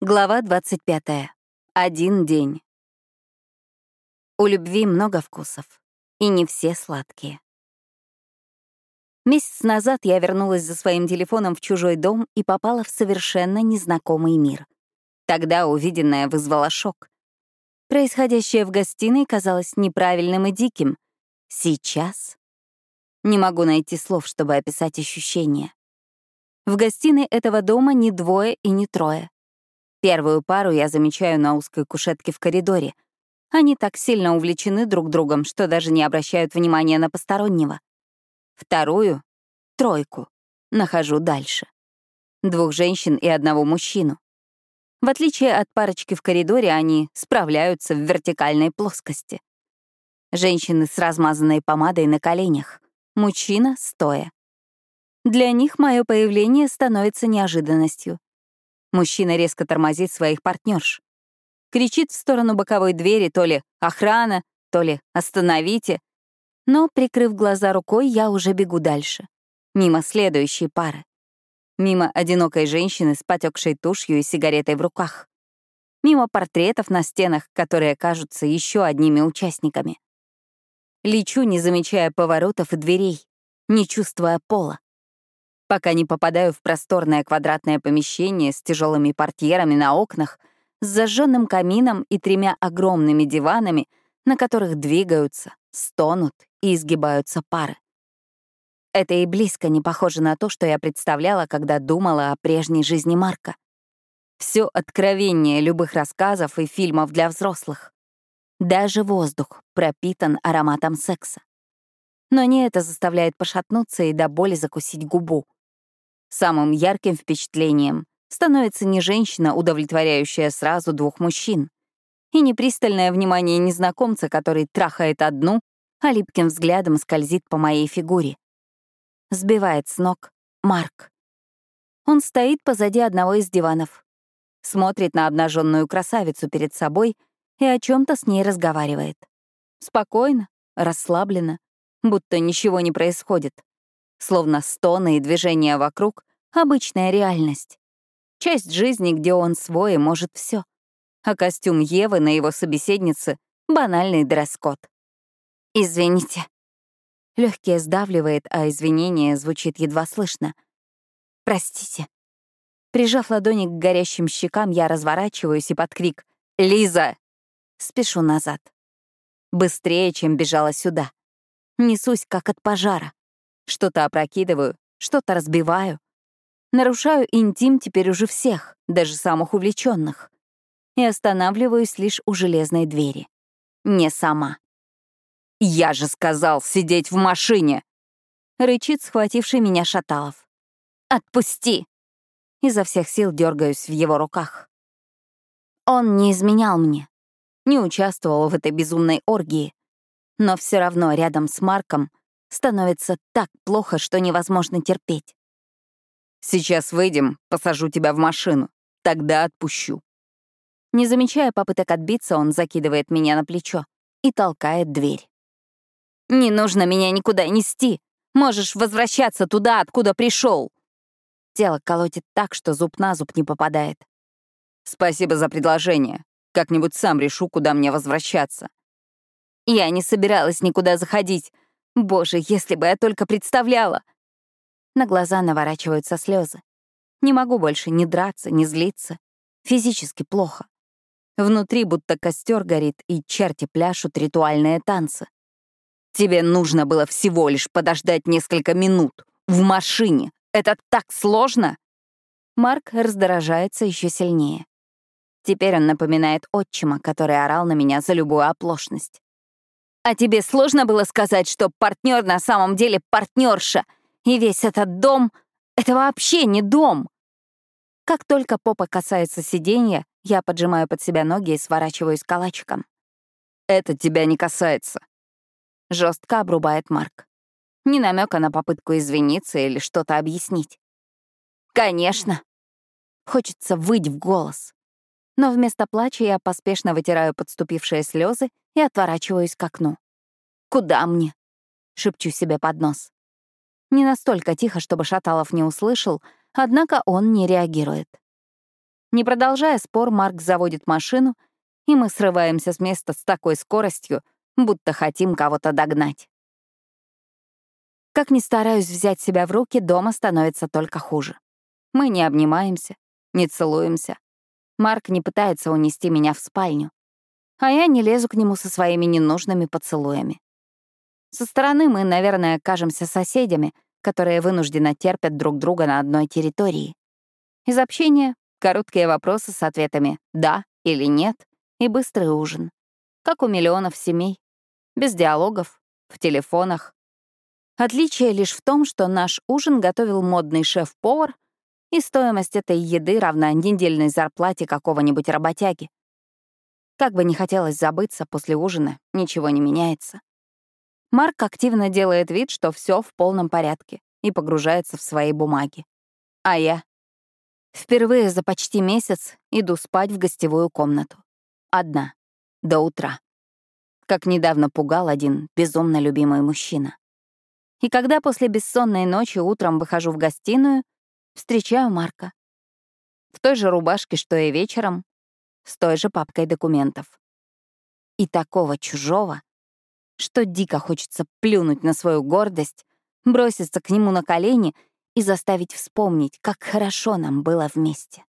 Глава 25. Один день. У любви много вкусов, и не все сладкие. Месяц назад я вернулась за своим телефоном в чужой дом и попала в совершенно незнакомый мир. Тогда увиденное вызвало шок. Происходящее в гостиной казалось неправильным и диким. Сейчас не могу найти слов, чтобы описать ощущения. В гостиной этого дома не двое и не трое. Первую пару я замечаю на узкой кушетке в коридоре. Они так сильно увлечены друг другом, что даже не обращают внимания на постороннего. Вторую — тройку. Нахожу дальше. Двух женщин и одного мужчину. В отличие от парочки в коридоре, они справляются в вертикальной плоскости. Женщины с размазанной помадой на коленях, мужчина — стоя. Для них мое появление становится неожиданностью. Мужчина резко тормозит своих партнерш. Кричит в сторону боковой двери то ли «охрана», то ли «остановите». Но, прикрыв глаза рукой, я уже бегу дальше. Мимо следующей пары. Мимо одинокой женщины с потекшей тушью и сигаретой в руках. Мимо портретов на стенах, которые кажутся еще одними участниками. Лечу, не замечая поворотов и дверей, не чувствуя пола пока не попадаю в просторное квадратное помещение с тяжелыми портьерами на окнах, с зажженным камином и тремя огромными диванами, на которых двигаются, стонут и изгибаются пары. Это и близко не похоже на то, что я представляла, когда думала о прежней жизни Марка. Все откровение любых рассказов и фильмов для взрослых. Даже воздух пропитан ароматом секса. Но не это заставляет пошатнуться и до боли закусить губу. Самым ярким впечатлением становится не женщина, удовлетворяющая сразу двух мужчин, и не пристальное внимание незнакомца, который трахает одну, а липким взглядом скользит по моей фигуре. Сбивает с ног Марк. Он стоит позади одного из диванов, смотрит на обнаженную красавицу перед собой и о чем то с ней разговаривает. Спокойно, расслабленно, будто ничего не происходит словно стоны и движения вокруг — обычная реальность. Часть жизни, где он свой и может все. А костюм Евы на его собеседнице — банальный дресс-код. «Извините». Легкие сдавливает, а извинение звучит едва слышно. «Простите». Прижав ладони к горящим щекам, я разворачиваюсь и под крик «Лиза!» спешу назад. Быстрее, чем бежала сюда. Несусь, как от пожара. Что-то опрокидываю, что-то разбиваю. Нарушаю интим теперь уже всех, даже самых увлеченных. И останавливаюсь лишь у железной двери. Не сама. «Я же сказал сидеть в машине!» — рычит схвативший меня Шаталов. «Отпусти!» Изо всех сил дергаюсь в его руках. Он не изменял мне, не участвовал в этой безумной оргии, но все равно рядом с Марком становится так плохо, что невозможно терпеть. «Сейчас выйдем, посажу тебя в машину. Тогда отпущу». Не замечая попыток отбиться, он закидывает меня на плечо и толкает дверь. «Не нужно меня никуда нести. Можешь возвращаться туда, откуда пришел. Тело колотит так, что зуб на зуб не попадает. «Спасибо за предложение. Как-нибудь сам решу, куда мне возвращаться». «Я не собиралась никуда заходить. Боже, если бы я только представляла! На глаза наворачиваются слезы. Не могу больше ни драться, ни злиться. Физически плохо. Внутри будто костер горит, и черти пляшут ритуальные танцы. Тебе нужно было всего лишь подождать несколько минут. В машине. Это так сложно? Марк раздражается еще сильнее. Теперь он напоминает отчима, который орал на меня за любую оплошность. А тебе сложно было сказать, что партнер на самом деле партнерша, и весь этот дом — это вообще не дом? Как только попа касается сиденья, я поджимаю под себя ноги и сворачиваюсь калачиком. «Это тебя не касается», — жестко обрубает Марк. Ни намека на попытку извиниться или что-то объяснить. «Конечно!» Хочется выть в голос. Но вместо плача я поспешно вытираю подступившие слезы и отворачиваюсь к окну. «Куда мне?» — шепчу себе под нос. Не настолько тихо, чтобы Шаталов не услышал, однако он не реагирует. Не продолжая спор, Марк заводит машину, и мы срываемся с места с такой скоростью, будто хотим кого-то догнать. Как ни стараюсь взять себя в руки, дома становится только хуже. Мы не обнимаемся, не целуемся. Марк не пытается унести меня в спальню. А я не лезу к нему со своими ненужными поцелуями. Со стороны мы, наверное, кажемся соседями, которые вынужденно терпят друг друга на одной территории. Из общения — короткие вопросы с ответами «да» или «нет» и быстрый ужин. Как у миллионов семей. Без диалогов, в телефонах. Отличие лишь в том, что наш ужин готовил модный шеф-повар, и стоимость этой еды равна недельной зарплате какого-нибудь работяги. Как бы не хотелось забыться, после ужина ничего не меняется. Марк активно делает вид, что все в полном порядке, и погружается в свои бумаги. А я? Впервые за почти месяц иду спать в гостевую комнату. Одна. До утра. Как недавно пугал один безумно любимый мужчина. И когда после бессонной ночи утром выхожу в гостиную, встречаю Марка. В той же рубашке, что и вечером, с той же папкой документов. И такого чужого что дико хочется плюнуть на свою гордость, броситься к нему на колени и заставить вспомнить, как хорошо нам было вместе.